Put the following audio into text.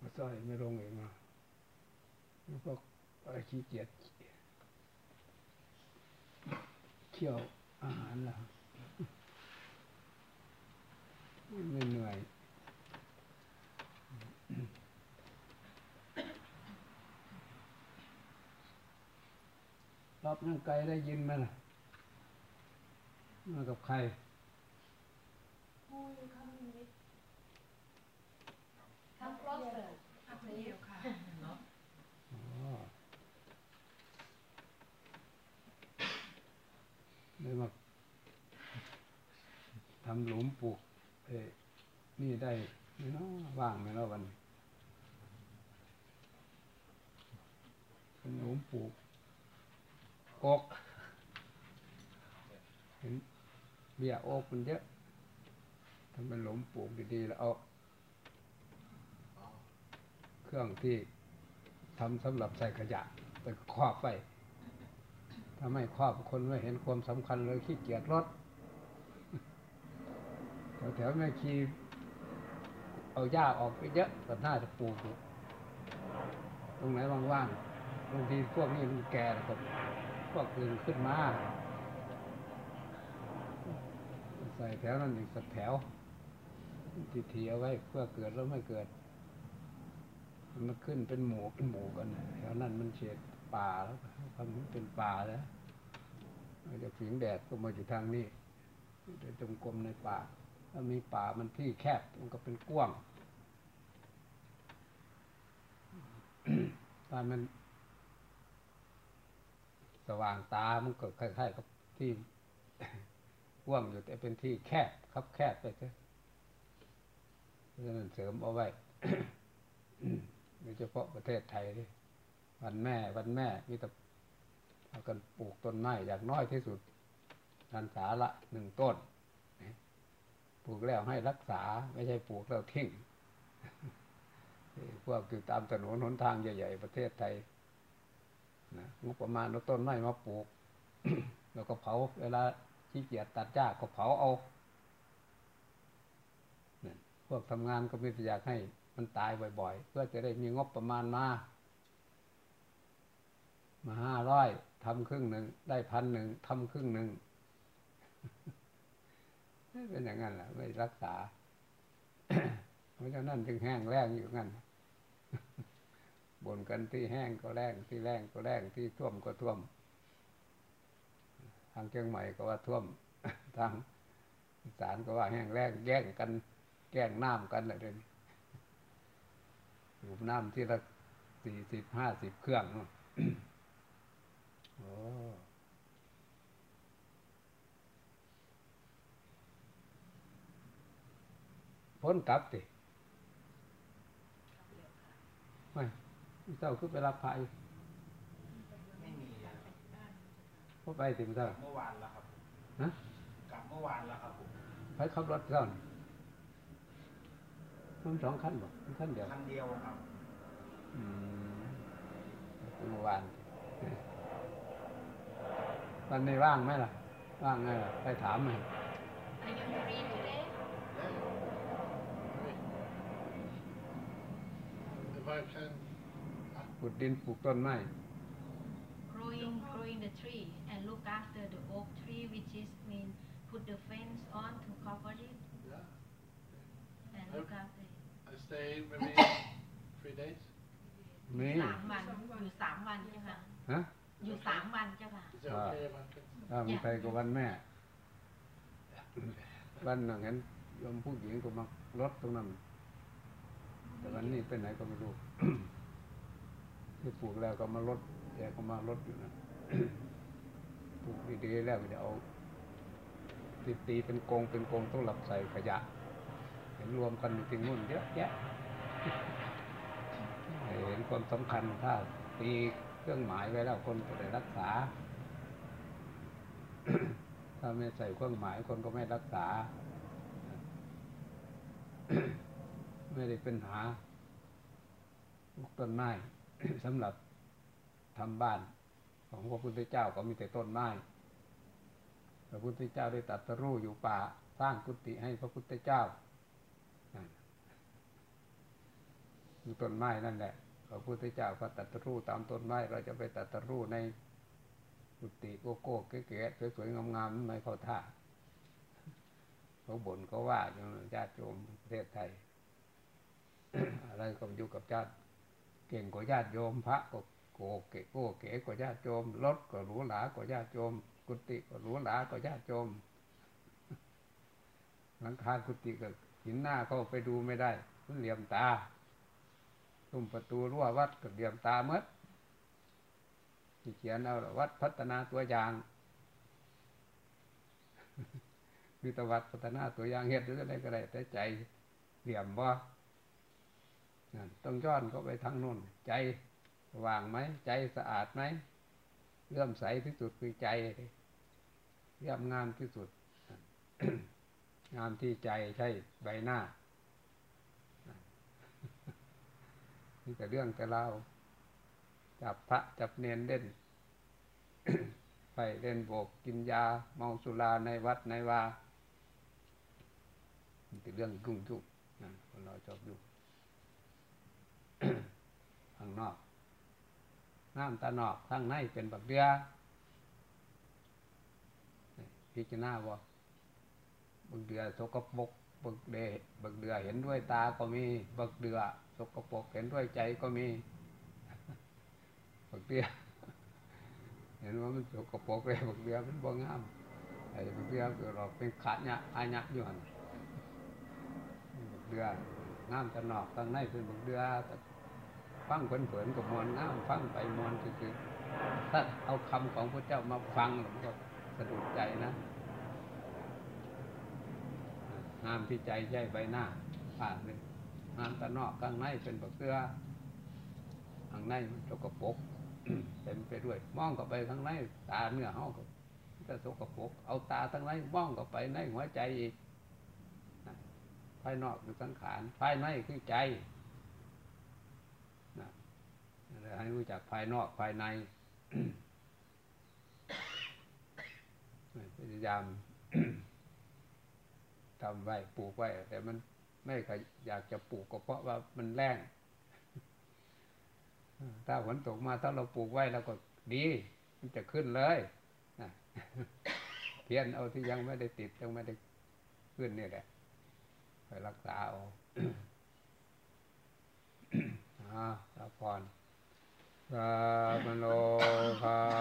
มาใส่ไม่ลงเองนะแล้วก็อะไรขี้เกียจเคี่ยวอาหารล่ะไม่เหนื่อยรอบนั่งไกลได้ยินไหมล่ะมากับใคร Who you coming with? Come closer เดียวค่ะ เนาะ อ๋อเลยมาทำหลุมปลูกเอนี่ได้ไหม่เนาะว่างไหมเนาะวันนี้เป็นหลุมปลูกกกเห็นเบี้ยโอกมันเยอะทำเป็นหลุมปลูกดีๆแล้วเอาเครื่องที่ทำสำหรับใส่ขยะไปครอบไปถ้าไม่ครอบคนไม่เห็นความสำคัญเลยขี้เกียจรถ แถวแม่ชีเอาหญ้าออกไปเยอะก็น่าจะปลูกตรงไหนว่างๆบางทีพวกนี้มันแก่แล้วก็พวกอื่นขึ้นมาใส่แถวนั้นอีกสักแถวทีทีเอาไว้เพื่อเกิดแล้วไม่เกิด มันขึ้นเป็นหมูเป็นหมูกันแถวนั้นมันเฉดป่าแล้วทำมันเป็นป่าแล้วมันจะผิงแดดก็มาอยู่ทางนี้เดินจงกรมในป่า ถ้ามีป่ามันที่แคบมันก็เป็นกว้างตอนมัน สว่างตามันก็คล้ายๆกับที่กว้างอยู่แต่เป็นที่แคบครับแคบไปเถอะเพราะฉะนั้นเสริมเอาไว้โดยเฉพาะประเทศไทยนี่วันแม่ วันแม่มีแต่พากันปลูกต้นไม้อย่างน้อยที่สุดนันสาละหนึ่งต้น ปลูกแล้วให้รักษาไม่ใช่ปลูกแล้วทิ้งพวกอยู่ตามถนนหนทางใหญ่ๆประเทศไทยนะงบประมาณเอาต้นไม้มาปลูก แล้วก็เผา เวลาขี้เกียจตัดหญ้าก็เผาเอาพวกทำงานก็ไม่อยากให้มันตายบ่อย ๆ เพื่อจะได้มีงบประมาณมา มาห้าร้อยทำครึ่งหนึ่งได้พันหนึ่งทำครึ่งหนึ่ง เป็นอย่างนั้นแหละไม่รักษาเพราะฉะนั้นจึงแห้งแล้งอยู่งั้นบ่นกันที่แห้งก็แรงที่แรงก็แรงที่ท่วมก็ท่วม ทางเชียงใหม่ก็ว่าท่วม ทางอีสานก็ว่าแห้งแล้งแย่งกันแก้งน้ำกันอะไรเดี๋ยวนี้สูบน้ำที่ละสี่สิบห้าสิบเครื่องโอ้ พ้นกลับสิไม่เจ้าคือไปรับพระอยู่ไม่มีครับพอไปสิมเจ้าเมื่อวานแล้วครับฮะกลับเมื่อวานแล้วครับผมไปขับรถเจ้าน่ะมันสองคันบอกมันคันเดียวคันเดียวครับอืมเมื่อวานวันนี้ว่างไหมล่ะ ว่างไงล่ะไปถามไหม If I can, ขุดดินปลูกต้นไม้ growing growing the tree and look after the oak tree which is mean put the fence on to cover it yeah, and look after it I stay maybe three days. มีสามวันอยู่สามวันเจ้าค่ะฮะอยู่สามวันเจ้าค่ะ Is it Ah. okay if I can? ถ้ามันไปกับวันแม่ วันหนึ่งเห็นโยมผู้หญิงก็มารถตรงนั้น แต่วันนี้ไปไหนก็ไม่รู้ที่ปลูกแล้วก็มารถแกก็มารถอยู่นะปลูกดีๆแล้วก็จะเอาตีตีเป็นกรงเป็นกรงต้องหลับใส่ขยะเห็นรวมกันอยู่ที่นู่นเยอะแยะเห็นความสำคัญถ้าตีเครื่องหมายไว้แล้วคนจะได้รักษา ถ้าไม่ใส่เครื่องหมายคนก็ไม่รักษา ไม่ได้เป็นหาลูกต้นไม้สำหรับทำบ้าน ของพระพุทธเจ้าก็มีแต่ต้นไม้พระพุทธเจ้าได้ตรัสรู้อยู่ป่าสร้างกุฏิให้พระพุทธเจ้าอยู่ต้นไม้นั่นแหละพระพุทธเจ้าก็ตัดรู้ตามต้นไม้เราจะไปตัดรู้ในกุฏิโกโก้เก๋ๆสวยๆงามๆไม่เข้าท่าเขาบ่นเขาว่าอย่างญาติโยมประเทศไทย อะไรก็อยู่กับญาติเก่งกว่าญาติโยมพระก็โกเก๋โกเก๋กว่าญาติโยมรถก็หรูหรากว่าญาติโยมกุฏิก็หรูหรากว่าญาติโยมหลังคากุฏิก็หินหน้าเข้าไปดูไม่ได้มันเหลี่ยมตาตุ้มประตูรั้ววัดก็เหลี่ยมตาเมดที่เขียนเอาวัดพัฒนาตัวอย่างมีตวัดพัฒนาตัวอย่างเฮ็ดหรืออะไรก็ได้แต่ใจเหลี่ยมบ่ นั่นต้องย้อนเข้าไปทางนู้นใจว่างไหม ใจสะอาดไหมเลื่อมใสที่สุดคือใจเรียบงามที่สุด งามที่ใจใช่ใบหน้านี่แต่เรื่องแต่เราจับพระจับเนนเล่นไปเล่นโบกกินยา เมาสุราในวัดในวานี่เป็นเรื่องยุ่งยุ่นะคนเราชอบยุ่ ข้างนอกน้ำตานอกข้างในเป็นบักเดือพิจารณาว่าบักเดือสกปรกบักเดบักเดือเห็นด้วยตาก็มีบักเดือสกปรกเห็นด้วยใจก็มีบักเดือเห็นว่ามันสกปรกเลยบักเดือมันบ่งามไอ้บักเดือเกิดออกเป็นขาดเนี่ยอาญะอยู่หันบักเดืองามตะนอกข้างในเป็นบักเดือ ฟังเผินๆกับมวลงามฟังไปมวลคือถ้าเอาคำของพระเจ้ามาฟังมันก็สะดุดใจนะงามที่ใจใช่ใบหน้าผ่านเลยงามตะนอกข้างในเป็นบักเดือข้างในมันสกปรกเต็มไปด้วยมองเข้าไปข้างในตาเนื้อเฮาก็จะสกปรกเอาตาทั้งในมองเข้าไปในหัวใจอีกนะภายนอกคือสังขารภายในคือใจ ให้รู้จักภายนอกภายในพยายามทำไว้ปลูกไว้ แต่มันไม่เคยอยากจะปลูกก็เพราะว่ามันแรงถ้าฝนตกมาถ้าเราปลูกไว้แล้วก็ดี มันจะขึ้นเลยเพียนเอาที่ยังไม่ได้ติดยังไม่ได้ขึ้นนี่แหละไปรักษาเอาอ่าสาพร สามโนภา